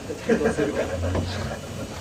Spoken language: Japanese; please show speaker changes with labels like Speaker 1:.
Speaker 1: どうするから。